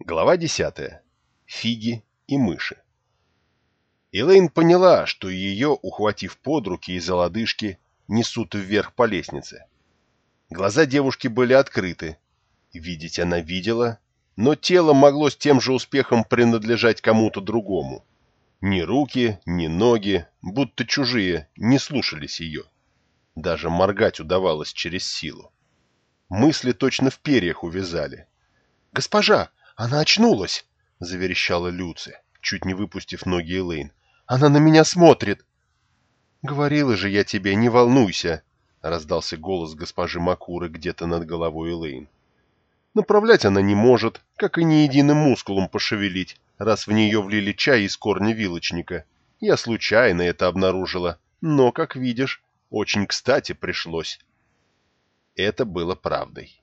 Глава 10. Фиги и мыши. Элейн поняла, что ее, ухватив под руки и за лодыжки, несут вверх по лестнице. Глаза девушки были открыты. Видеть она видела, но тело могло с тем же успехом принадлежать кому-то другому. Ни руки, ни ноги, будто чужие, не слушались ее. Даже моргать удавалось через силу. Мысли точно в перьях увязали. «Госпожа!» «Она очнулась!» — заверещала Люци, чуть не выпустив ноги Элейн. «Она на меня смотрит!» «Говорила же я тебе, не волнуйся!» — раздался голос госпожи Макуры где-то над головой Элейн. Направлять она не может, как и ни единым мускулом пошевелить, раз в нее влили чай из корня вилочника. Я случайно это обнаружила, но, как видишь, очень кстати пришлось. Это было правдой.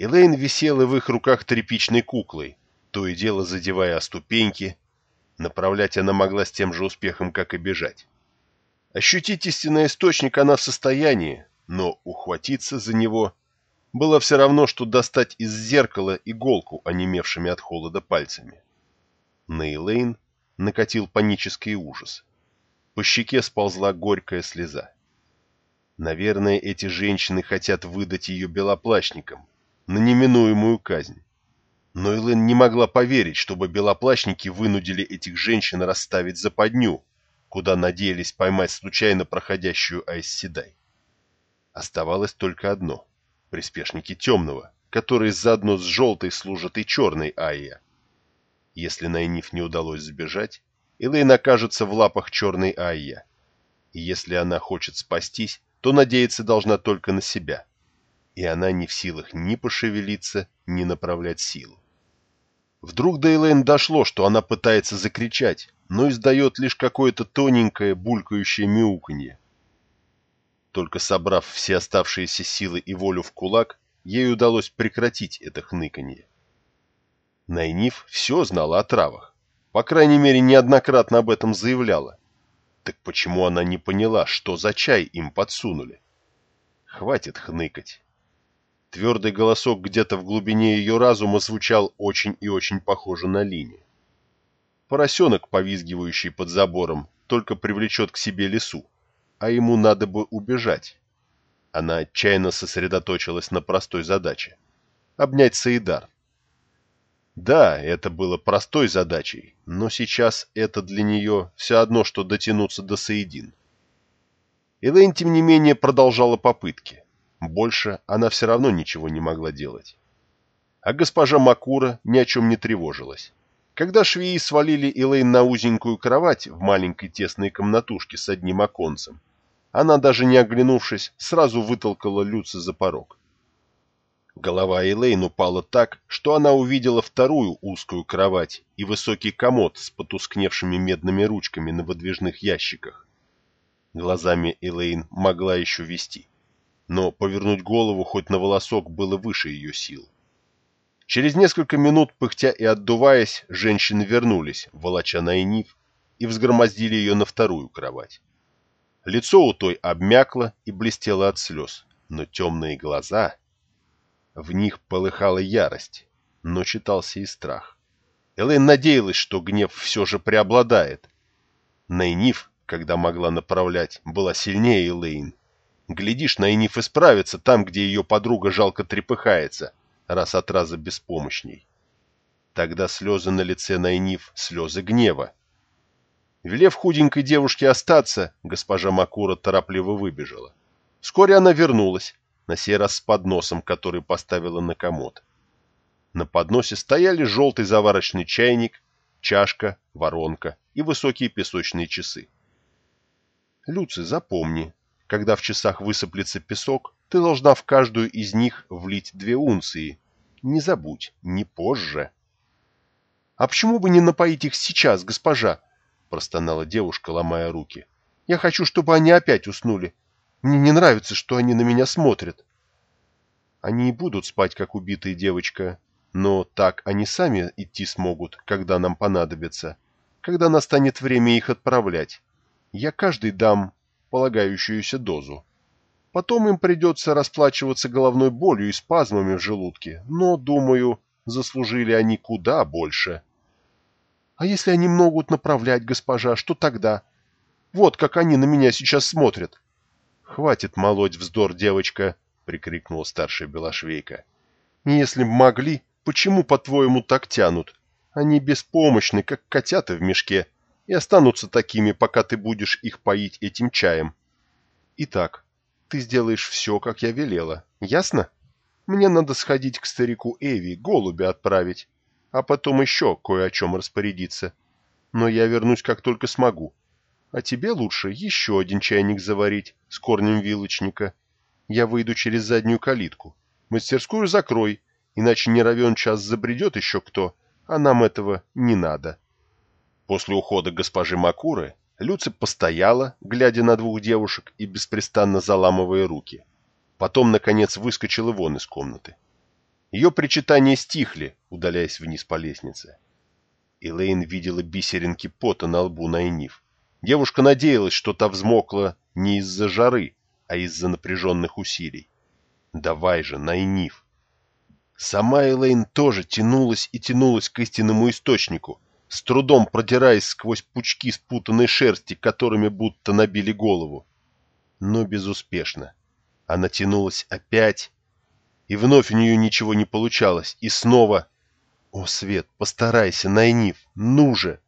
Элейн висела в их руках тряпичной куклой, то и дело задевая о ступеньки. Направлять она могла с тем же успехом, как и бежать. Ощутить истинный источник она в состоянии, но ухватиться за него было все равно, что достать из зеркала иголку, онемевшими от холода пальцами. На Элейн накатил панический ужас. По щеке сползла горькая слеза. Наверное, эти женщины хотят выдать ее белоплащникам, на неминуемую казнь. Но Элен не могла поверить, чтобы белоплащники вынудили этих женщин расставить западню, куда надеялись поймать случайно проходящую Айсседай. Оставалось только одно — приспешники темного, которые заодно с желтой служат и черной Айя. Если Найниф не удалось сбежать, Элейн окажется в лапах черной Айя. И если она хочет спастись, то надеяться должна только на себя — и она не в силах ни пошевелиться, ни направлять силу. Вдруг до дошло, что она пытается закричать, но издает лишь какое-то тоненькое булькающее мяуканье. Только собрав все оставшиеся силы и волю в кулак, ей удалось прекратить это хныканье. Найниф все знала о травах. По крайней мере, неоднократно об этом заявляла. Так почему она не поняла, что за чай им подсунули? Хватит хныкать. Твердый голосок где-то в глубине ее разума звучал очень и очень похоже на линию. Поросенок, повизгивающий под забором, только привлечет к себе лесу, а ему надо бы убежать. Она отчаянно сосредоточилась на простой задаче — обнять Саидар. Да, это было простой задачей, но сейчас это для нее все одно, что дотянуться до Саидин. Элэйн, тем не менее, продолжала попытки — больше она все равно ничего не могла делать. А госпожа Макура ни о чем не тревожилась. Когда швеи свалили Элейн на узенькую кровать в маленькой тесной комнатушке с одним оконцем, она, даже не оглянувшись, сразу вытолкала Люца за порог. Голова Элейн упала так, что она увидела вторую узкую кровать и высокий комод с потускневшими медными ручками на выдвижных ящиках. Глазами Элейн могла еще вести но повернуть голову хоть на волосок было выше ее сил. Через несколько минут, пыхтя и отдуваясь, женщины вернулись, волоча на и взгромоздили ее на вторую кровать. Лицо у той обмякло и блестело от слез, но темные глаза... В них полыхала ярость, но читался и страх. Элэйн надеялась, что гнев все же преобладает. Найниф, когда могла направлять, была сильнее Элэйн, Глядишь, Найниф исправится там, где ее подруга жалко трепыхается, раз от раза беспомощней. Тогда слезы на лице Найниф — слезы гнева. Велев худенькой девушке остаться, госпожа Макура торопливо выбежала. Вскоре она вернулась, на сей раз с подносом, который поставила на комод. На подносе стояли желтый заварочный чайник, чашка, воронка и высокие песочные часы. «Люци, запомни, когда в часах высыплется песок, ты должна в каждую из них влить две унции. Не забудь, не позже. — А почему бы не напоить их сейчас, госпожа? — простонала девушка, ломая руки. — Я хочу, чтобы они опять уснули. Мне не нравится, что они на меня смотрят. Они и будут спать, как убитые девочка, но так они сами идти смогут, когда нам понадобится, когда настанет время их отправлять. Я каждый дам полагающуюся дозу. Потом им придется расплачиваться головной болью и спазмами в желудке, но, думаю, заслужили они куда больше. А если они могут направлять, госпожа, что тогда? Вот как они на меня сейчас смотрят. Хватит молоть вздор, девочка, прикрикнула старшая белошвейка. Если б могли, почему, по-твоему, так тянут? Они беспомощны, как котята в мешке, и останутся такими, пока ты будешь их поить этим чаем. Итак, ты сделаешь все, как я велела, ясно? Мне надо сходить к старику Эви, голубя отправить, а потом еще кое о чем распорядиться. Но я вернусь, как только смогу. А тебе лучше еще один чайник заварить с корнем вилочника. Я выйду через заднюю калитку. Мастерскую закрой, иначе не равен час забредет еще кто, а нам этого не надо. После ухода госпожи Макуры Люци постояла, глядя на двух девушек и беспрестанно заламывая руки. Потом, наконец, выскочила вон из комнаты. Ее причитания стихли, удаляясь вниз по лестнице. Элейн видела бисеринки пота на лбу Найниф. Девушка надеялась, что та взмокла не из-за жары, а из-за напряженных усилий. «Давай же, Найниф!» Сама Элейн тоже тянулась и тянулась к истинному источнику, с трудом продираясь сквозь пучки спутанной шерсти, которыми будто набили голову. Но безуспешно. Она тянулась опять, и вновь у нее ничего не получалось, и снова... «О, Свет, постарайся, Найниф, ну же!»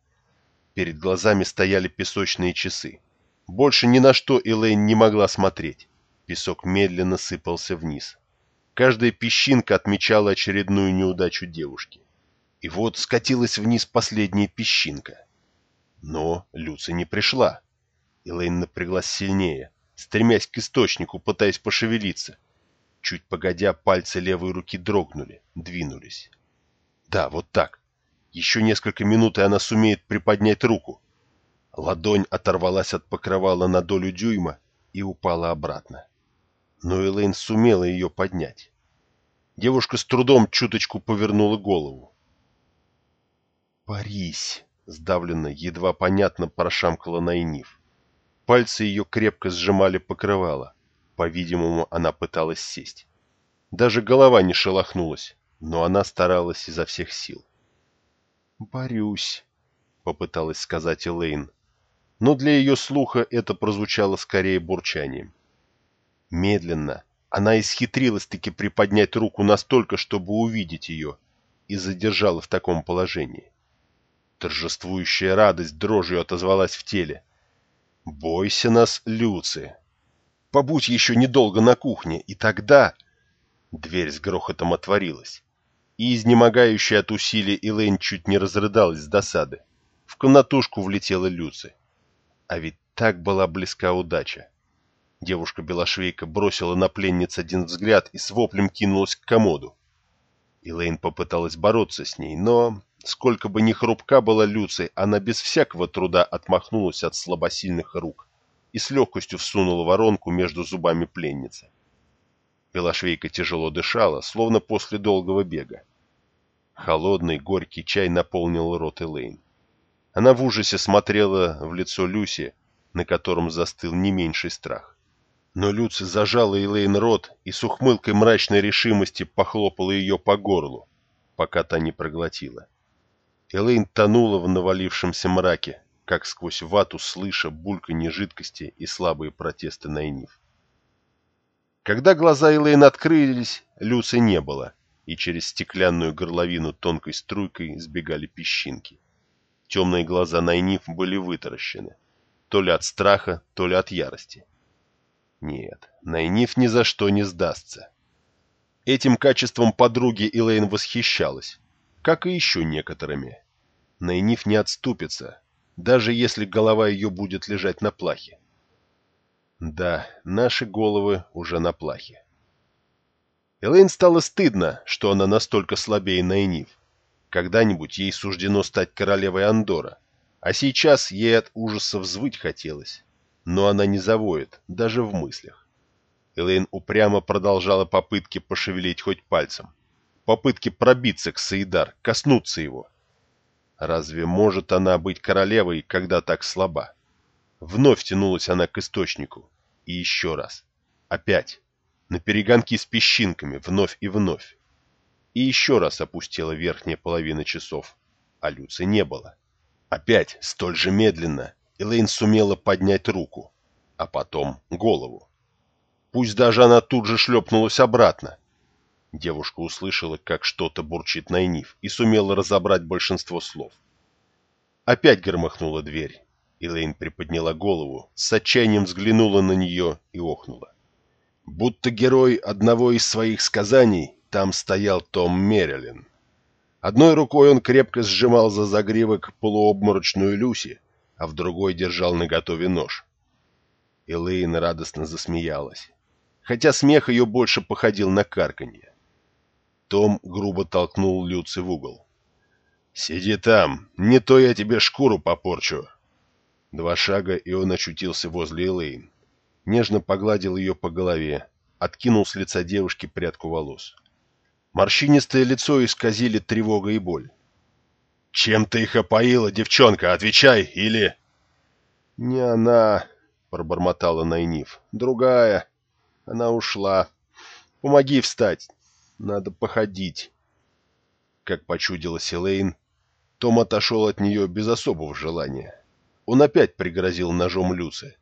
Перед глазами стояли песочные часы. Больше ни на что Элейн не могла смотреть. Песок медленно сыпался вниз. Каждая песчинка отмечала очередную неудачу девушки. И вот скатилась вниз последняя песчинка. Но Люци не пришла. Элейн напряглась сильнее, стремясь к источнику, пытаясь пошевелиться. Чуть погодя, пальцы левой руки дрогнули, двинулись. Да, вот так. Еще несколько минут, и она сумеет приподнять руку. Ладонь оторвалась от покрывала на долю дюйма и упала обратно но Элейн сумела ее поднять. Девушка с трудом чуточку повернула голову. «Борись!» — сдавленно, едва понятно прошамкала Найниф. Пальцы ее крепко сжимали покрывало. По-видимому, она пыталась сесть. Даже голова не шелохнулась, но она старалась изо всех сил. «Борюсь», — попыталась сказать Элейн, но для ее слуха это прозвучало скорее бурчанием. Медленно она исхитрилась-таки приподнять руку настолько, чтобы увидеть ее, и задержала в таком положении. Торжествующая радость дрожью отозвалась в теле. «Бойся нас, Люци! Побудь еще недолго на кухне, и тогда...» Дверь с грохотом отворилась, и, изнемогающая от усилий, Элэйн чуть не разрыдалась с досады. В комнатушку влетела Люци. А ведь так была близка удача. Девушка-белошвейка бросила на пленниц один взгляд и с воплем кинулась к комоду. Элейн попыталась бороться с ней, но, сколько бы ни хрупка была Люци, она без всякого труда отмахнулась от слабосильных рук и с легкостью всунула воронку между зубами пленницы. Белошвейка тяжело дышала, словно после долгого бега. Холодный, горький чай наполнил рот Элейн. Она в ужасе смотрела в лицо Люси, на котором застыл не меньший страх. Но Люци зажала Элейн рот и с ухмылкой мрачной решимости похлопала ее по горлу, пока та не проглотила. Элейн тонула в навалившемся мраке, как сквозь вату слыша бульканье жидкости и слабые протесты Найниф. Когда глаза Элейн открылись, Люцы не было, и через стеклянную горловину тонкой струйкой сбегали песчинки. Темные глаза Найниф были вытаращены, то ли от страха, то ли от ярости. Нет, Найниф ни за что не сдастся. Этим качеством подруги Элейн восхищалась, как и еще некоторыми. Найниф не отступится, даже если голова ее будет лежать на плахе. Да, наши головы уже на плахе. Элейн стало стыдно, что она настолько слабее Найниф. Когда-нибудь ей суждено стать королевой Андора, а сейчас ей от ужаса взвыть хотелось но она не завоет, даже в мыслях. Элейн упрямо продолжала попытки пошевелить хоть пальцем. Попытки пробиться к Саидар, коснуться его. Разве может она быть королевой, когда так слаба? Вновь тянулась она к источнику. И еще раз. Опять. На перегонки с песчинками, вновь и вновь. и еще раз опустила верхняя половина часов, а Люци не было. Опять, столь же медленно, Элейн сумела поднять руку, а потом голову. Пусть даже она тут же шлепнулась обратно. Девушка услышала, как что-то бурчит Найниф, и сумела разобрать большинство слов. Опять громыхнула дверь. Элейн приподняла голову, с отчаянием взглянула на нее и охнула. Будто герой одного из своих сказаний, там стоял Том Мерилин. Одной рукой он крепко сжимал за загривок полуобморочную Люси, а в другой держал наготове нож. Элейн радостно засмеялась, хотя смех ее больше походил на карканье. Том грубо толкнул Люци в угол. «Сиди там, не то я тебе шкуру попорчу!» Два шага, и он очутился возле Элейн. Нежно погладил ее по голове, откинул с лица девушки прядку волос. Морщинистое лицо исказили тревога и боль. «Чем ты их опоила, девчонка? Отвечай, или...» «Не она», — пробормотала Найниф. «Другая. Она ушла. Помоги встать. Надо походить». Как почудилась Элейн, Том отошел от нее без особого желания. Он опять пригрозил ножом Люце.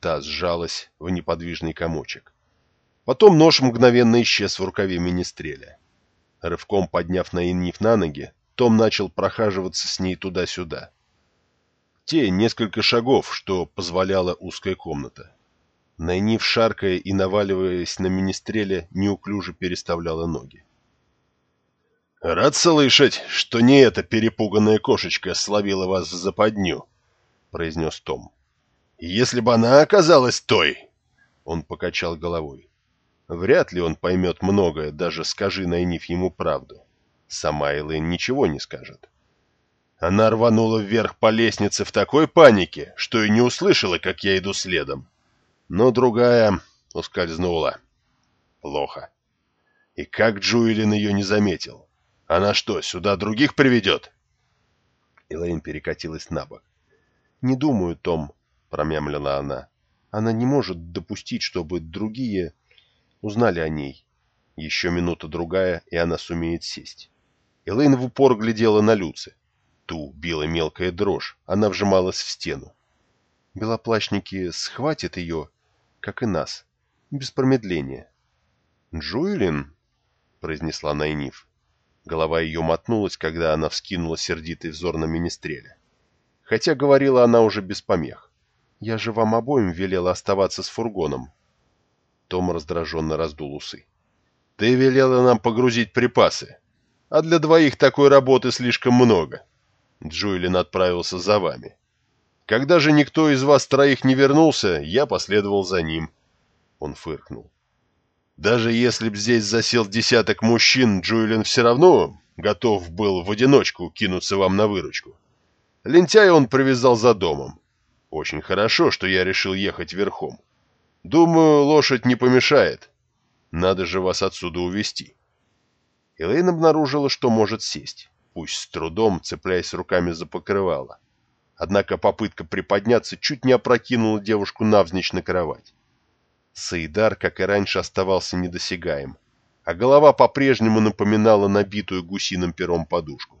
Та сжалась в неподвижный комочек. Потом нож мгновенно исчез в рукаве министреля. Рывком подняв Наинниф на ноги, Том начал прохаживаться с ней туда-сюда. Те несколько шагов, что позволяла узкая комната. Найниф, шаркая и наваливаясь на министреля, неуклюже переставляла ноги. «Рад слышать, что не эта перепуганная кошечка словила вас в западню», — произнес Том. «Если бы она оказалась той...» Он покачал головой. Вряд ли он поймет многое, даже скажи Найниф ему правду. Сама Элэйн ничего не скажет. Она рванула вверх по лестнице в такой панике, что и не услышала, как я иду следом. Но другая ускользнула. Плохо. И как Джуэлин ее не заметил? Она что, сюда других приведет? Элэйн перекатилась на бок. «Не думаю, Том», — промямлила она. «Она не может допустить, чтобы другие...» узнали о ней. Еще минута-другая, и она сумеет сесть. Элейн в упор глядела на Люци. Ту била мелкая дрожь, она вжималась в стену. Белоплащники схватят ее, как и нас, без промедления. «Джуэлин?» — произнесла Найниф. Голова ее мотнулась, когда она вскинула сердитый взор на Министреля. Хотя говорила она уже без помех. «Я же вам обоим велела оставаться с фургоном. Том раздраженно раздул усы. «Ты велела нам погрузить припасы, а для двоих такой работы слишком много. Джуэлин отправился за вами. Когда же никто из вас троих не вернулся, я последовал за ним». Он фыркнул. «Даже если б здесь засел десяток мужчин, Джуэлин все равно готов был в одиночку кинуться вам на выручку. Лентяя он привязал за домом. Очень хорошо, что я решил ехать верхом. Думаю, лошадь не помешает. Надо же вас отсюда увести. Элейн обнаружила, что может сесть, пусть с трудом, цепляясь руками за покрывало. Однако попытка приподняться чуть не опрокинула девушку навзничь на кровать. Саидар, как и раньше, оставался недосягаем, а голова по-прежнему напоминала набитую гусиным пером подушку.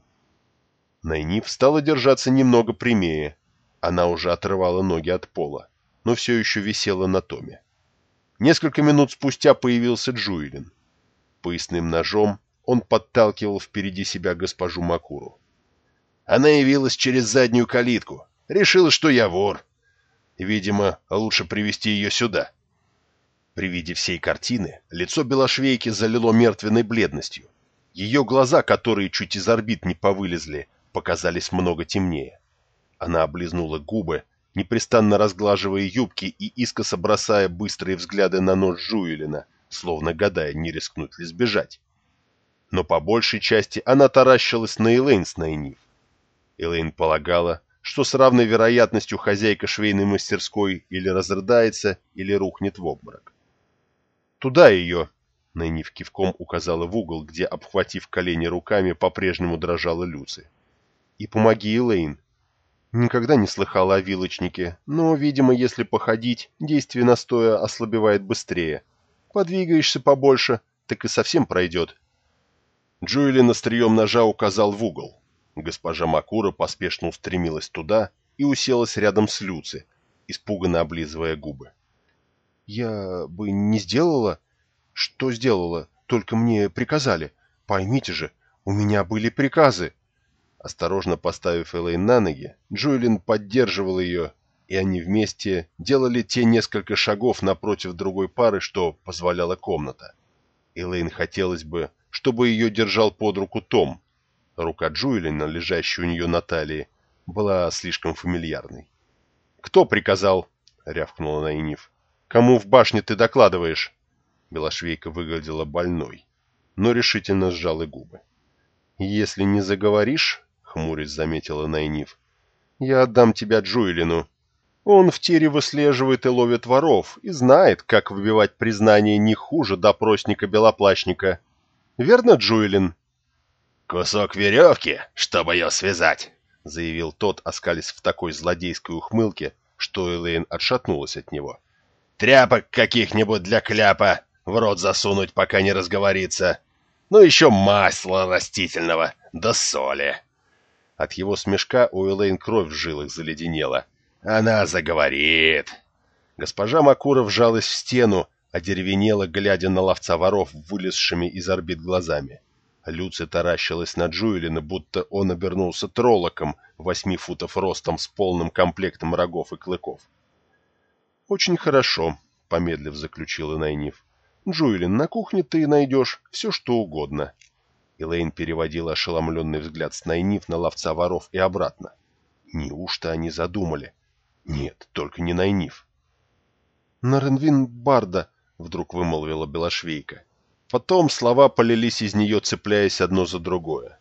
Найниф стала держаться немного прямее, она уже отрывала ноги от пола но все еще висела на томе. Несколько минут спустя появился Джуэлин. Поясным ножом он подталкивал впереди себя госпожу Макуру. Она явилась через заднюю калитку. Решила, что я вор. Видимо, лучше привести ее сюда. При виде всей картины лицо Белошвейки залило мертвенной бледностью. Ее глаза, которые чуть из орбит не повылезли, показались много темнее. Она облизнула губы, непрестанно разглаживая юбки и искоса бросая быстрые взгляды на нож Жуэлина, словно гадая, не рискнуть ли сбежать. Но по большей части она таращилась на Элейн с Найниф. Элейн полагала, что с равной вероятностью хозяйка швейной мастерской или разрыдается, или рухнет в обморок. «Туда ее!» — Найниф кивком указала в угол, где, обхватив колени руками, по-прежнему дрожала Люци. «И помоги Элейн, Никогда не слыхала о вилочнике, но, видимо, если походить, действие настоя ослабевает быстрее. Подвигаешься побольше, так и совсем пройдет. Джуэлин острием ножа указал в угол. Госпожа Макура поспешно устремилась туда и уселась рядом с Люци, испуганно облизывая губы. «Я бы не сделала...» «Что сделала? Только мне приказали. Поймите же, у меня были приказы». Осторожно поставив Элейн на ноги, Джуэлин поддерживал ее, и они вместе делали те несколько шагов напротив другой пары, что позволяла комната. Элейн хотелось бы, чтобы ее держал под руку Том. Рука Джуэлина, лежащая у нее на талии, была слишком фамильярной. «Кто приказал?» — рявкнула Найниф. «Кому в башне ты докладываешь?» Белошвейка выглядела больной, но решительно сжала губы. «Если не заговоришь, — хмурясь заметила Найниф, — я отдам тебя Джуэлину. Он в тире выслеживает и ловит воров, и знает, как выбивать признание не хуже допросника-белоплащника. Верно, Джуэлин?» «Кусок веревки, чтобы ее связать!» — заявил тот, оскались в такой злодейской ухмылке, что Элейн отшатнулась от него. «Тряпок каких-нибудь для кляпа в рот засунуть, пока не разговорится. Ну еще масла растительного, да соли. От его смешка у Элейн кровь в жилах заледенела. Она заговорит. Госпожа Макура вжалась в стену, одеревенела, глядя на ловца воров, вылезшими из орбит глазами. Люци таращилась на Джуэлина, будто он обернулся троллоком восьми футов ростом с полным комплектом рогов и клыков. «Очень хорошо», — помедлив заключила Найниф. Джуэлин, на кухне ты найдешь все, что угодно. Элейн переводила ошеломленный взгляд с Найниф на ловца воров и обратно. Неужто они задумали? Нет, только не Найниф. «Наренвин Барда», — вдруг вымолвила Белошвейка. Потом слова полились из нее, цепляясь одно за другое.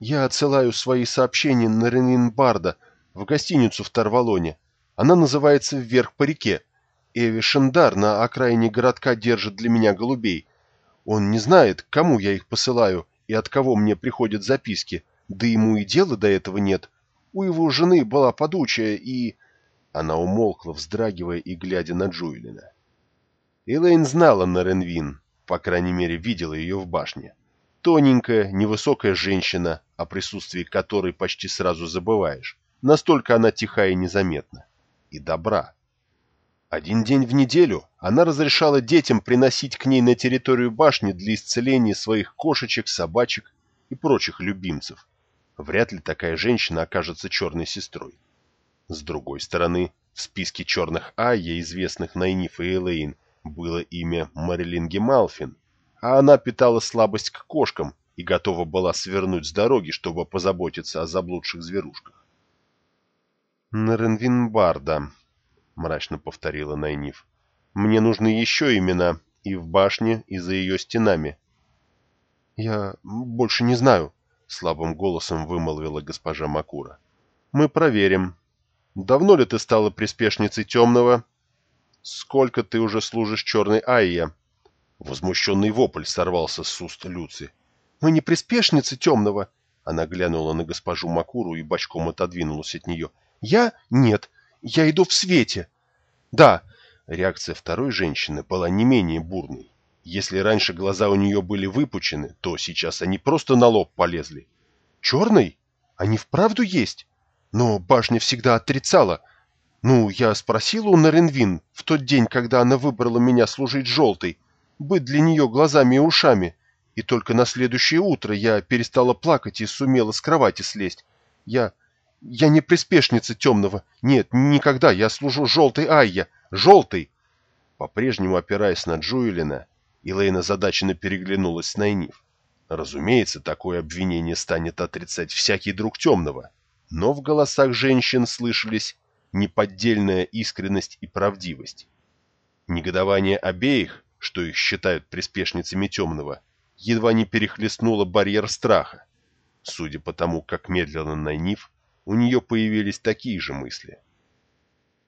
«Я отсылаю свои сообщения на Ренвин Барда в гостиницу в Тарвалоне. Она называется «Вверх по реке». Эви Шендар на окраине городка держит для меня голубей. Он не знает, кому я их посылаю и от кого мне приходят записки, да ему и дела до этого нет. У его жены была подучая и...» Она умолкла, вздрагивая и глядя на Джуэлина. Элейн знала Наренвин, по крайней мере, видела ее в башне. Тоненькая, невысокая женщина, о присутствии которой почти сразу забываешь. Настолько она тиха и незаметна. И добра. Один день в неделю она разрешала детям приносить к ней на территорию башни для исцеления своих кошечек, собачек и прочих любимцев. Вряд ли такая женщина окажется черной сестрой. С другой стороны, в списке черных Айя, известных Найниф и Элейн, было имя Марилин Гемалфин, а она питала слабость к кошкам и готова была свернуть с дороги, чтобы позаботиться о заблудших зверушках. Наренвин Барда, мрачно повторила Найниф. «Мне нужны еще имена и в башне, и за ее стенами». «Я больше не знаю», — слабым голосом вымолвила госпожа Макура. «Мы проверим. Давно ли ты стала приспешницей темного?» «Сколько ты уже служишь черной Айя?» Возмущенный вопль сорвался с уст Люци. «Мы не приспешницы темного!» Она глянула на госпожу Макуру и бочком отодвинулась от нее. «Я? Нет. Я иду в свете. Да, реакция второй женщины была не менее бурной. Если раньше глаза у нее были выпучены, то сейчас они просто на лоб полезли. Черный? Они вправду есть? Но башня всегда отрицала. Ну, я спросила у Наренвин в тот день, когда она выбрала меня служить желтой, быть для нее глазами и ушами. И только на следующее утро я перестала плакать и сумела с кровати слезть. Я... Я не приспешница темного. Нет, никогда. Я служу желтой Айя. Желтой!» По-прежнему опираясь на Джуэлина, Илэйна задаченно переглянулась с Найниф. Разумеется, такое обвинение станет отрицать всякий друг темного, но в голосах женщин слышались неподдельная искренность и правдивость. Негодование обеих, что их считают приспешницами темного, едва не перехлестнуло барьер страха. Судя по тому, как медленно Найниф у нее появились такие же мысли.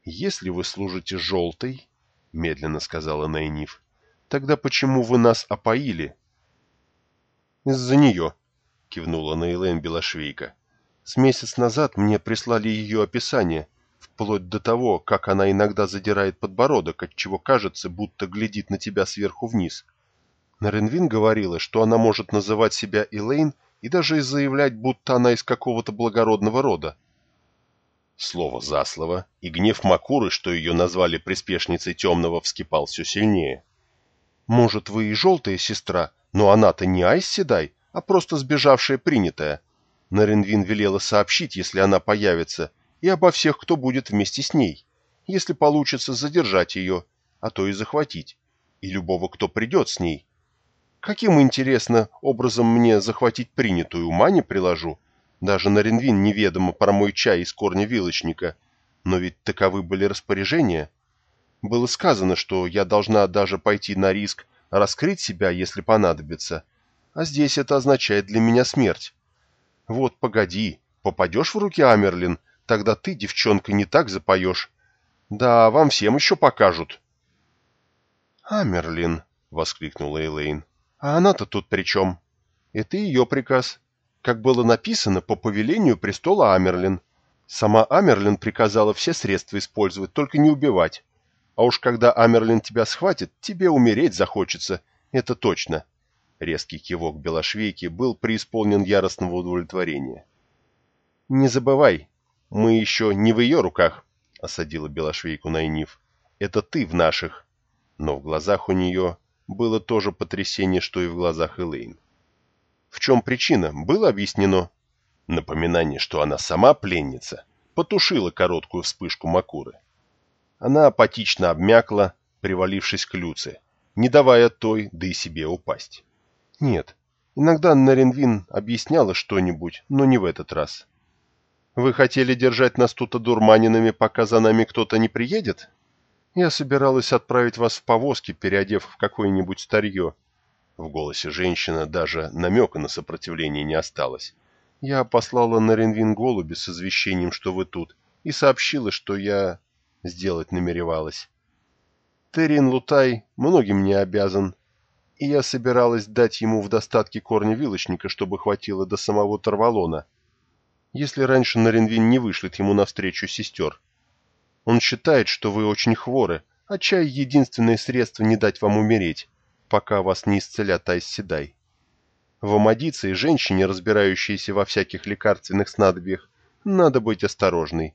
«Если вы служите желтой, — медленно сказала Найниф, — тогда почему вы нас опоили?» «Из-за нее», — кивнула Нейлен Белошвейка. «С месяц назад мне прислали ее описание, вплоть до того, как она иногда задирает подбородок, отчего кажется, будто глядит на тебя сверху вниз. Наренвин говорила, что она может называть себя Элейн и даже заявлять, будто она из какого-то благородного рода. Слово за слово, и гнев Макуры, что ее назвали приспешницей темного, вскипал все сильнее. «Может, вы и желтая сестра, но она-то не Айс Седай, а просто сбежавшая принятая. Наренвин велела сообщить, если она появится, и обо всех, кто будет вместе с ней. Если получится задержать ее, а то и захватить, и любого, кто придет с ней. Каким, интересно, образом мне захватить принятую, ума не приложу. Даже на Ренвин неведомо про мой чай из корня вилочника. Но ведь таковы были распоряжения. Было сказано, что я должна даже пойти на риск раскрыть себя, если понадобится. А здесь это означает для меня смерть. Вот погоди, попадешь в руки Амерлин, тогда ты, девчонка, не так запоешь. Да, вам всем еще покажут. «Амерлин!» — воскликнула Элейн. А она-то тут при чем? Это ее приказ. Как было написано, по повелению престола Амерлин. Сама Амерлин приказала все средства использовать, только не убивать. А уж когда Амерлин тебя схватит, тебе умереть захочется, это точно. Резкий кивок Белошвейки был преисполнен яростного удовлетворения. «Не забывай, мы еще не в ее руках», — осадила Белошвейку Найниф. «Это ты в наших». Но в глазах у нее было то же потрясение, что и в глазах Элейн. В чем причина, было объяснено. Напоминание, что она сама пленница, потушило короткую вспышку Макуры. Она апатично обмякла, привалившись к Люце, не давая той, да и себе упасть. Нет, иногда Наренвин объясняла что-нибудь, но не в этот раз. «Вы хотели держать нас тут одурманенными, пока за нами кто-то не приедет?» Я собиралась отправить вас в повозке, переодев в какое-нибудь старье. В голосе женщины даже намека на сопротивление не осталось. Я послала на Ренвин голуби с извещением, что вы тут, и сообщила, что я сделать намеревалась. Террин Лутай многим не обязан, и я собиралась дать ему в достатке корня вилочника, чтобы хватило до самого Тарвалона, если раньше Наренвин не вышлет ему навстречу сестер. Он считает, что вы очень хворы, а чай — единственное средство не дать вам умереть, пока вас не исцелят Айсседай. В Амадице и женщине, разбирающейся во всяких лекарственных снадобьях, надо быть осторожной.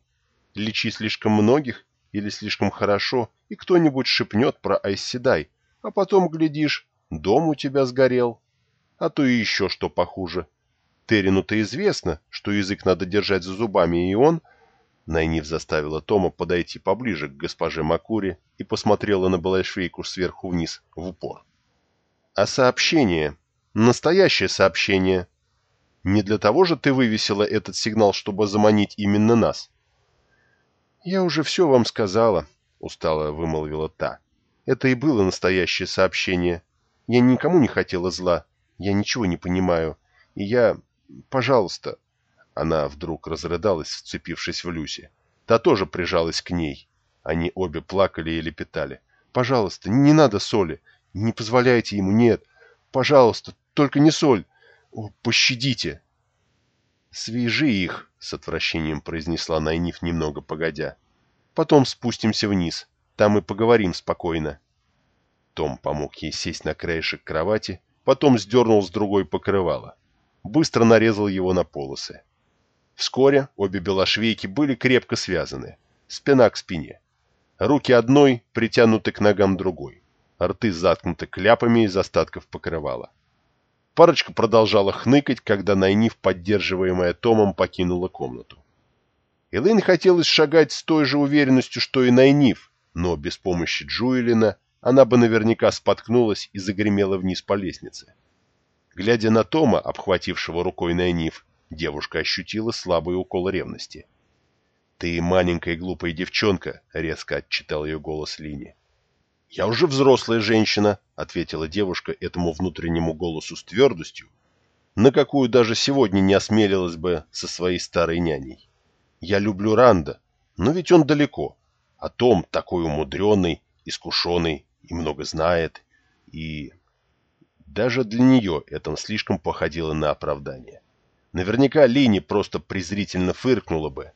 Лечи слишком многих или слишком хорошо, и кто-нибудь шепнет про Айсседай, а потом, глядишь, дом у тебя сгорел. А то и еще что похуже. Терину-то известно, что язык надо держать за зубами, и он — Найниф заставила Тома подойти поближе к госпоже Макури и посмотрела на Балайшвейку сверху вниз, в упор. «А сообщение? Настоящее сообщение? Не для того же ты вывесила этот сигнал, чтобы заманить именно нас?» «Я уже все вам сказала», — устало вымолвила та. «Это и было настоящее сообщение. Я никому не хотела зла. Я ничего не понимаю. И я... Пожалуйста, она вдруг разрыдалась, вцепившись в Люси. Та тоже прижалась к ней. Они обе плакали и лепетали. «Пожалуйста, не надо соли. Не позволяйте ему, нет. Пожалуйста, только не соль. О, пощадите!» «Свяжи их!» — с отвращением произнесла Найниф немного погодя. «Потом спустимся вниз. Там и поговорим спокойно». Том помог ей сесть на краешек кровати, потом сдернул с другой покрывало. Быстро нарезал его на полосы. Вскоре обе белошвейки были крепко связаны, спина к спине. Руки одной притянуты к ногам другой, рты заткнуты кляпами из остатков покрывала. Парочка продолжала хныкать, когда Найниф, поддерживаемая Томом, покинула комнату. Элэйн хотелось шагать с той же уверенностью, что и Найниф, но без помощи Джуэлина она бы наверняка споткнулась и загремела вниз по лестнице. Глядя на Тома, обхватившего рукой Найниф, Девушка ощутила слабый укол ревности. «Ты маленькая глупая девчонка», — резко отчитал ее голос Лини. «Я уже взрослая женщина», — ответила девушка этому внутреннему голосу с твердостью, на какую даже сегодня не осмелилась бы со своей старой няней. «Я люблю Ранда, но ведь он далеко, а Том такой умудренный, искушенный и много знает, и...» Даже для нее это слишком походило на оправдание. Наверняка Лини просто презрительно фыркнула бы.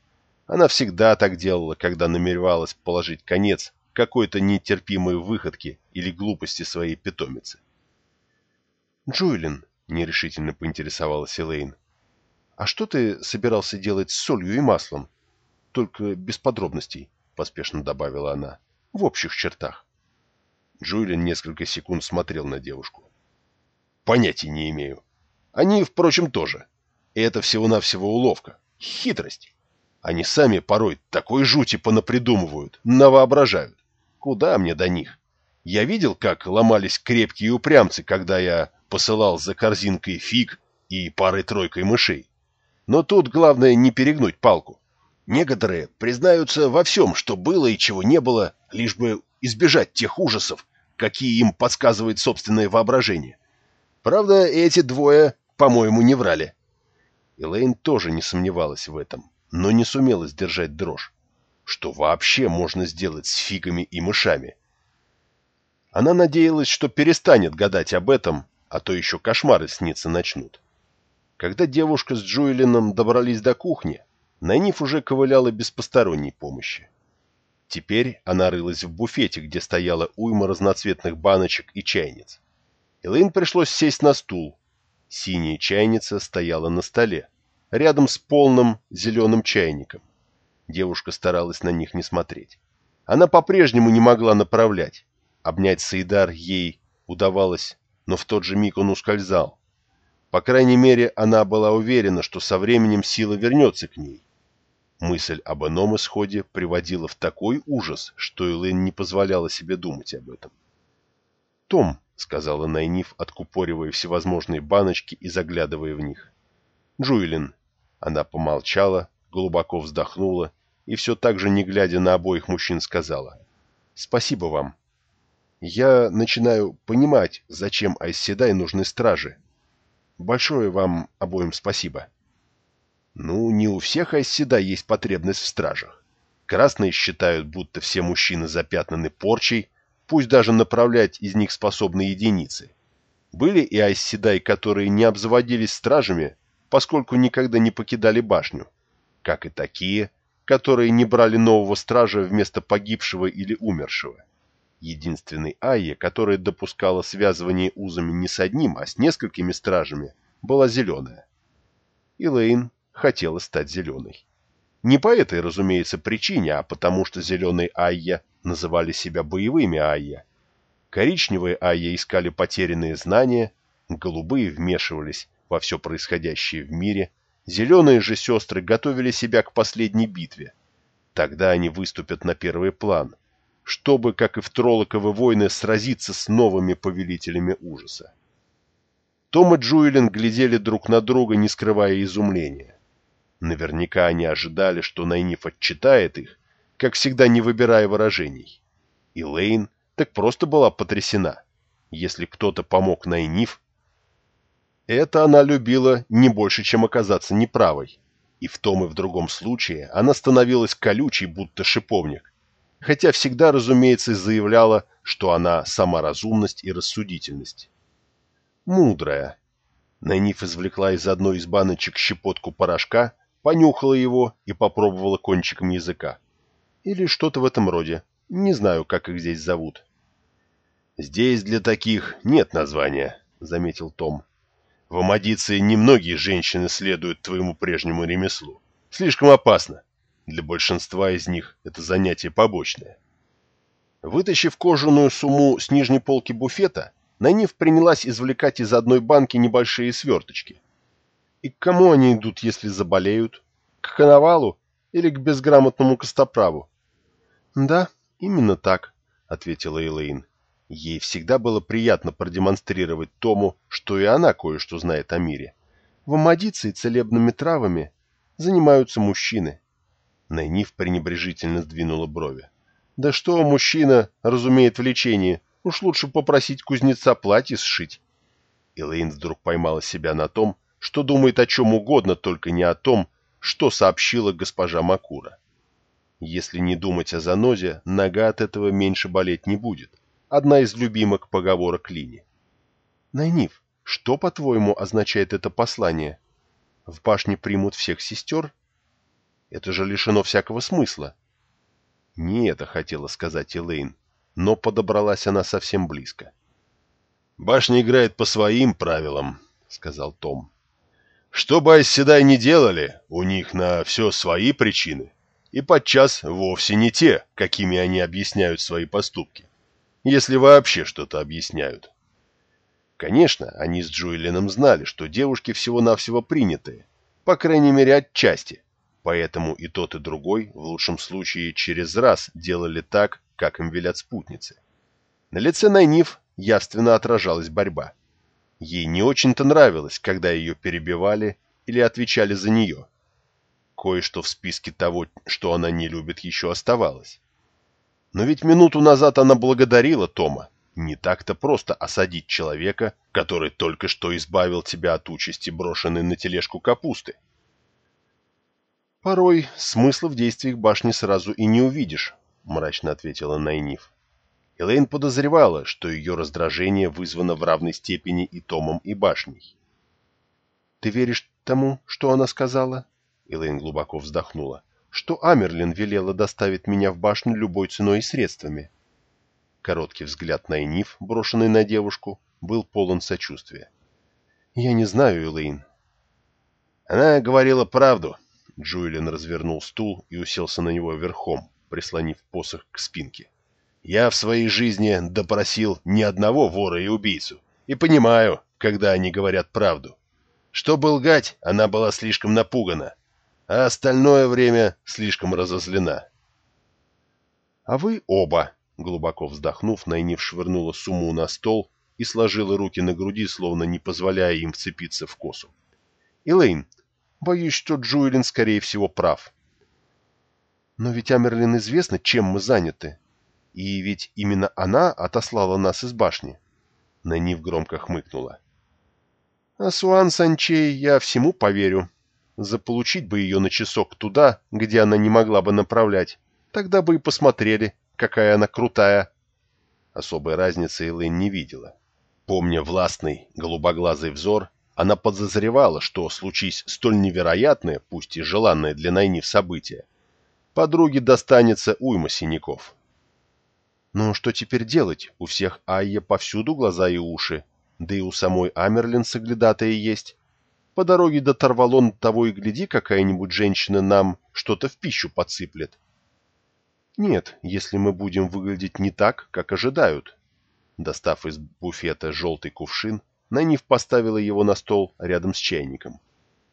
Она всегда так делала, когда намеревалась положить конец какой-то нетерпимой выходке или глупости своей питомицы. Джоэлин, — нерешительно поинтересовалась Элейн, — а что ты собирался делать с солью и маслом? Только без подробностей, — поспешно добавила она, — в общих чертах. Джоэлин несколько секунд смотрел на девушку. Понятия не имею. Они, впрочем, тоже. И это всего-навсего уловка. Хитрость. Они сами порой такой жути понапридумывают, навоображают. Куда мне до них? Я видел, как ломались крепкие упрямцы, когда я посылал за корзинкой фиг и парой-тройкой мышей. Но тут главное не перегнуть палку. Некоторые признаются во всем, что было и чего не было, лишь бы избежать тех ужасов, какие им подсказывает собственное воображение. Правда, эти двое, по-моему, не врали. Элейн тоже не сомневалась в этом, но не сумела сдержать дрожь. Что вообще можно сделать с фигами и мышами? Она надеялась, что перестанет гадать об этом, а то еще кошмары сниться начнут. Когда девушка с Джуэлином добрались до кухни, Найниф уже ковыляла без посторонней помощи. Теперь она рылась в буфете, где стояла уйма разноцветных баночек и чайниц. Элэйн пришлось сесть на стул. Синяя чайница стояла на столе, рядом с полным зеленым чайником. Девушка старалась на них не смотреть. Она по-прежнему не могла направлять. Обнять Саидар ей удавалось но в тот же миг он ускользал. По крайней мере, она была уверена, что со временем сила вернется к ней. Мысль об ином исходе приводила в такой ужас, что Элэйн не позволяла себе думать об этом. «Том», — сказала Найниф, откупоривая всевозможные баночки и заглядывая в них. «Джуэлин». Она помолчала, глубоко вздохнула и все так же, не глядя на обоих мужчин, сказала. «Спасибо вам. Я начинаю понимать, зачем Айседай нужны стражи. Большое вам обоим спасибо. Ну, не у всех Айседай есть потребность в стражах. Красные считают, будто все мужчины запятнаны порчей, пусть даже направлять из них способны единицы. Были и Айседай, которые не обзаводились стражами, поскольку никогда не покидали башню, как и такие, которые не брали нового стража вместо погибшего или умершего. Единственной Айе, которая допускала связывание узами не с одним, а с несколькими стражами, была зеленая. Илэйн хотела стать зеленой. Не по этой, разумеется, причине, а потому что зеленые Айя называли себя боевыми Айя. Коричневые Айя искали потерянные знания, голубые вмешивались во все происходящее в мире, зеленые же сестры готовили себя к последней битве. Тогда они выступят на первый план – чтобы, как и в Троллоковы войны, сразиться с новыми повелителями ужаса. Том и Джуэлин глядели друг на друга, не скрывая изумления. Наверняка они ожидали, что Найниф отчитает их, как всегда не выбирая выражений. И Лейн так просто была потрясена. Если кто-то помог Найниф, это она любила не больше, чем оказаться неправой. И в том и в другом случае она становилась колючей, будто шиповник, хотя всегда, разумеется, заявляла, что она сама разумность и рассудительность. Мудрая. Найниф извлекла из одной из баночек щепотку порошка, понюхала его и попробовала кончиком языка. Или что-то в этом роде. Не знаю, как их здесь зовут. «Здесь для таких нет названия», — заметил Том. «В Амадиции немногие женщины следуют твоему прежнему ремеслу. Слишком опасно. Для большинства из них это занятие побочное. Вытащив кожаную сумму с нижней полки буфета, Найниф принялась извлекать из одной банки небольшие сверточки. И к кому они идут, если заболеют? К коновалу или к безграмотному костоправу? — Да, именно так, — ответила Элейн. Ей всегда было приятно продемонстрировать Тому, что и она кое-что знает о мире. В Амадиции целебными травами занимаются мужчины. Найниф пренебрежительно сдвинула брови. «Да что мужчина разумеет в лечении? Уж лучше попросить кузнеца платье сшить». Элэйн вдруг поймала себя на том, что думает о чем угодно, только не о том, что сообщила госпожа Макура. Если не думать о занозе, нога от этого меньше болеть не будет. Одна из любимок поговорок Лини. «Найниф, что, по-твоему, означает это послание? В башне примут всех сестер это же лишено всякого смысла. Не это хотела сказать Элейн, но подобралась она совсем близко. Башня играет по своим правилам, — сказал Том. Что бы Айседай не делали, у них на все свои причины, и подчас вовсе не те, какими они объясняют свои поступки, если вообще что-то объясняют. Конечно, они с Джуэлином знали, что девушки всего-навсего принятые, по крайней мере отчасти, поэтому и тот, и другой в лучшем случае через раз делали так, как им велят спутницы. На лице Найниф явственно отражалась борьба. Ей не очень-то нравилось, когда ее перебивали или отвечали за нее. Кое-что в списке того, что она не любит, еще оставалось. Но ведь минуту назад она благодарила Тома. Не так-то просто осадить человека, который только что избавил тебя от участи, брошенной на тележку капусты. «Порой смысла в действиях башни сразу и не увидишь», — мрачно ответила Найниф. Элейн подозревала, что ее раздражение вызвано в равной степени и Томом, и башней. «Ты веришь тому, что она сказала?» Элейн глубоко вздохнула. «Что Амерлин велела доставить меня в башню любой ценой и средствами?» Короткий взгляд на Эниф, брошенный на девушку, был полон сочувствия. «Я не знаю, Элейн». «Она говорила правду», — Джуэлин развернул стул и уселся на него верхом, прислонив посох к спинке. Я в своей жизни допросил ни одного вора и убийцу, и понимаю, когда они говорят правду. Чтобы лгать, она была слишком напугана, а остальное время слишком разозлена. А вы оба, глубоко вздохнув, Найниф швырнула сумму на стол и сложила руки на груди, словно не позволяя им вцепиться в косу. Элейн, боюсь, что Джуэлин, скорее всего, прав. Но ведь Амерлин известно, чем мы заняты. И ведь именно она отослала нас из башни. Нанив громко хмыкнула. А Суан Санчей я всему поверю. Заполучить бы ее на часок туда, где она не могла бы направлять. Тогда бы и посмотрели, какая она крутая. Особой разницы Элэйн не видела. Помня властный, голубоглазый взор, она подозревала, что, случись столь невероятное, пусть и желанное для Найниф событие, подруге достанется уйма синяков. Но что теперь делать? У всех Айя повсюду глаза и уши. Да и у самой Амерлин соглядатая есть. По дороге до Тарвалон того и гляди, какая-нибудь женщина нам что-то в пищу подсыплет. Нет, если мы будем выглядеть не так, как ожидают. Достав из буфета желтый кувшин, Найниф поставила его на стол рядом с чайником.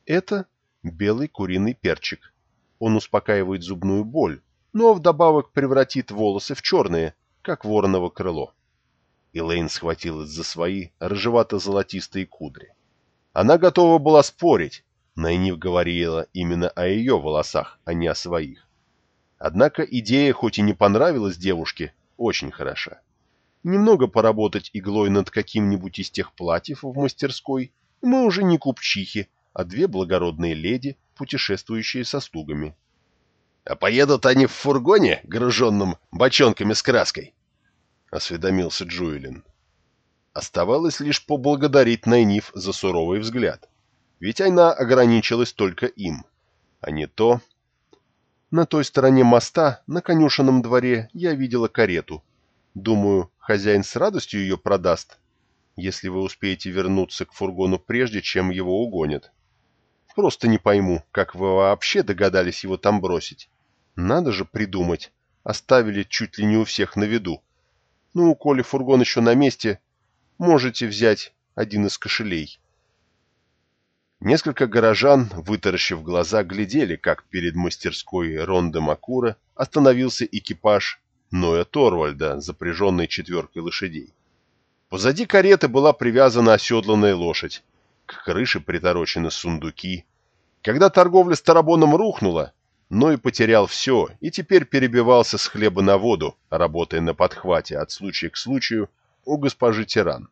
Это белый куриный перчик. Он успокаивает зубную боль, но вдобавок превратит волосы в черные, как вороново крыло. Элейн схватилась за свои рыжевато-золотистые кудри. Она готова была спорить, Найниф говорила именно о ее волосах, а не о своих. Однако идея, хоть и не понравилась девушке, очень хороша. Немного поработать иглой над каким-нибудь из тех платьев в мастерской, мы уже не купчихи, а две благородные леди, путешествующие со слугами. — А поедут они в фургоне, груженном бочонками с краской? — осведомился Джуэлин. Оставалось лишь поблагодарить Найниф за суровый взгляд, ведь она ограничилась только им, а не то... На той стороне моста, на конюшенном дворе, я видела карету. Думаю, хозяин с радостью ее продаст, если вы успеете вернуться к фургону прежде, чем его угонят. Просто не пойму, как вы вообще догадались его там бросить. Надо же придумать. Оставили чуть ли не у всех на виду. Ну, коли фургон еще на месте, можете взять один из кошелей. Несколько горожан, вытаращив глаза, глядели, как перед мастерской Ронда Макура остановился экипаж Ноя Торвальда, запряженный четверкой лошадей. Позади кареты была привязана оседланная лошадь, к крыше приторочены сундуки. Когда торговля с Тарабоном рухнула, Ной потерял все и теперь перебивался с хлеба на воду, работая на подхвате от случая к случаю у госпожи Тиран.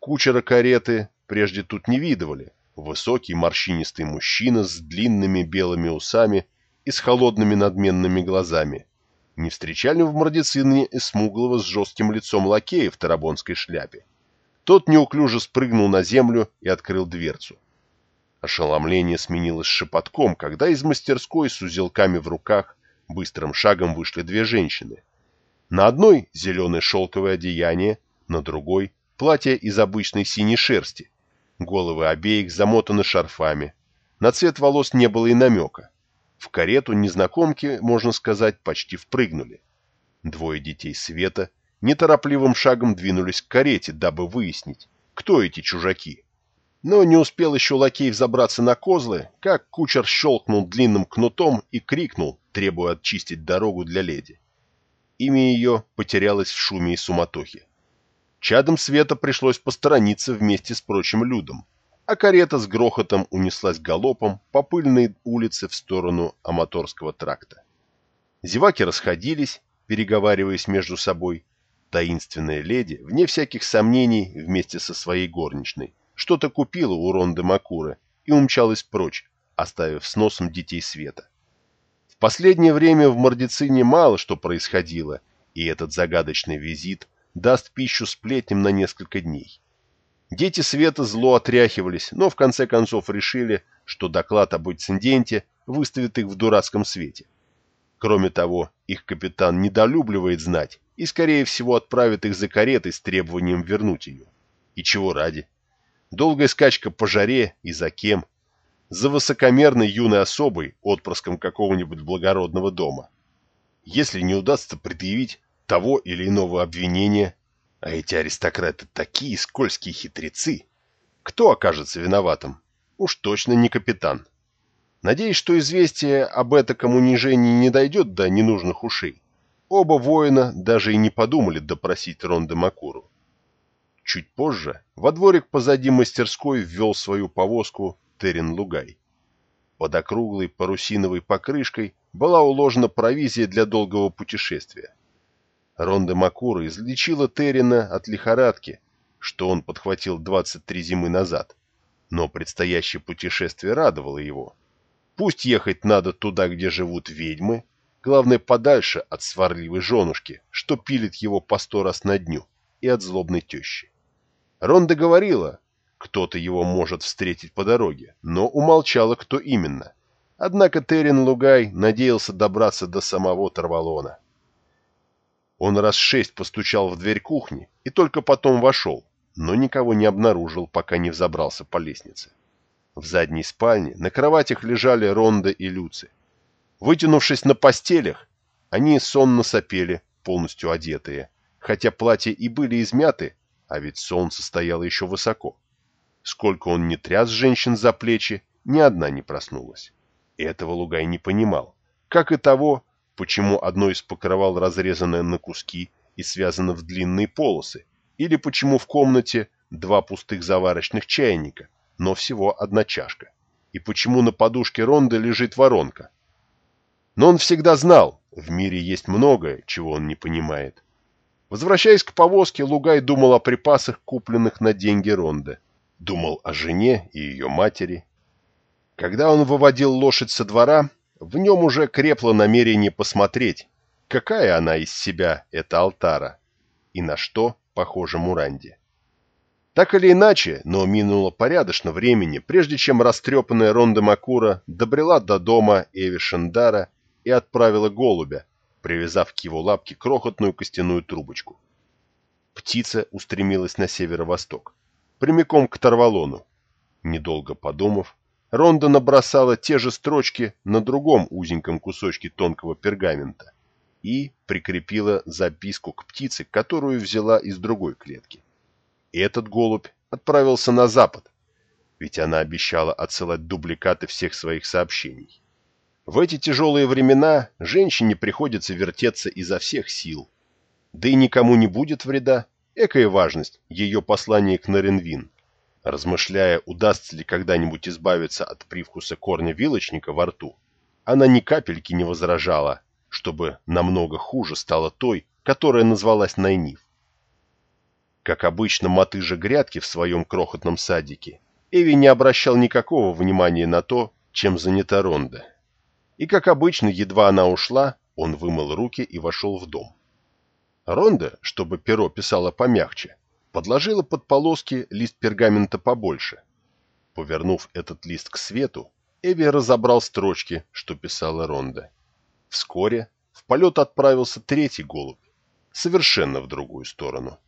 Кучера кареты прежде тут не видывали. Высокий морщинистый мужчина с длинными белыми усами и с холодными надменными глазами. Не встречали в Мордицине и смуглого с жестким лицом лакея в тарабонской шляпе. Тот неуклюже спрыгнул на землю и открыл дверцу. Ошеломление сменилось шепотком, когда из мастерской с узелками в руках быстрым шагом вышли две женщины. На одной зеленое шелковое одеяние, на другой платье из обычной синей шерсти. Головы обеих замотаны шарфами. На цвет волос не было и намека. В карету незнакомки, можно сказать, почти впрыгнули. Двое детей Света неторопливым шагом двинулись к карете, дабы выяснить, кто эти чужаки. Но не успел еще лакей взобраться на козлы, как кучер щелкнул длинным кнутом и крикнул, требуя очистить дорогу для леди. Имя ее потерялось в шуме и суматохе. Чадом света пришлось посторониться вместе с прочим людом, а карета с грохотом унеслась галопом по пыльной улице в сторону Аматорского тракта. Зеваки расходились, переговариваясь между собой. Таинственная леди, вне всяких сомнений, вместе со своей горничной, что-то купила у Ронды Макуры и умчалась прочь, оставив с носом детей света. В последнее время в Мордицине мало что происходило, и этот загадочный визит даст пищу сплетням на несколько дней. Дети Света зло отряхивались, но в конце концов решили, что доклад об инциденте выставит их в дурацком свете. Кроме того, их капитан недолюбливает знать и, скорее всего, отправит их за каретой с требованием вернуть ее. И чего ради? Долгая скачка по жаре и за кем? За высокомерной юной особой, отпрыском какого-нибудь благородного дома. Если не удастся предъявить того или иного обвинения, а эти аристократы такие скользкие хитрецы, кто окажется виноватым? Уж точно не капитан. Надеюсь, что известие об этом унижении не дойдет до ненужных ушей. Оба воина даже и не подумали допросить Ронде Макуру. Чуть позже во дворик позади мастерской ввел свою повозку Терен Лугай. Под округлой парусиновой покрышкой была уложена провизия для долгого путешествия. Ронда Макура излечила Террина от лихорадки, что он подхватил 23 зимы назад. Но предстоящее путешествие радовало его. Пусть ехать надо туда, где живут ведьмы, главное подальше от сварливой женушки, что пилит его по сто раз на дню, и от злобной тещи. Ронда говорила, кто-то его может встретить по дороге, но умолчала, кто именно. Однако Терен Лугай надеялся добраться до самого Тарвалона. Он раз шесть постучал в дверь кухни и только потом вошел, но никого не обнаружил, пока не взобрался по лестнице. В задней спальне на кроватях лежали Ронда и Люци. Вытянувшись на постелях, они сонно сопели, полностью одетые, хотя платья и были измяты, а ведь солнце стояло еще высоко. Сколько он не тряс женщин за плечи, ни одна не проснулась. Этого Лугай не понимал, как и того, почему одно из покрывал разрезано на куски и связано в длинные полосы, или почему в комнате два пустых заварочных чайника, но всего одна чашка, и почему на подушке Ронда лежит воронка. Но он всегда знал, в мире есть многое, чего он не понимает. Возвращаясь к повозке, Лугай думал о припасах, купленных на деньги Ронда. Думал о жене и ее матери. Когда он выводил лошадь со двора, в нем уже крепло намерение посмотреть, какая она из себя, эта алтара, и на что похожа Муранди. Так или иначе, но минуло порядочно времени, прежде чем растрепанная Ронда Макура добрела до дома Эви Шендара и отправила голубя, привязав к его лапке крохотную костяную трубочку. Птица устремилась на северо-восток, прямиком к Тарвалону. Недолго подумав, Ронда набросала те же строчки на другом узеньком кусочке тонкого пергамента и прикрепила записку к птице, которую взяла из другой клетки. Этот голубь отправился на запад, ведь она обещала отсылать дубликаты всех своих сообщений. В эти тяжелые времена женщине приходится вертеться изо всех сил. Да и никому не будет вреда. Экая важность ее послание к Наренвин. Размышляя, удастся ли когда-нибудь избавиться от привкуса корня вилочника во рту, она ни капельки не возражала, чтобы намного хуже стала той, которая назвалась Найниф. Как обычно мотыжа грядки в своем крохотном садике, Эви не обращал никакого внимания на то, чем занята Ронда. И, как обычно, едва она ушла, он вымыл руки и вошел в дом. Ронда, чтобы перо писало помягче, подложила под полоски лист пергамента побольше. Повернув этот лист к свету, Эви разобрал строчки, что писала Ронда. Вскоре в полет отправился третий голубь, совершенно в другую сторону.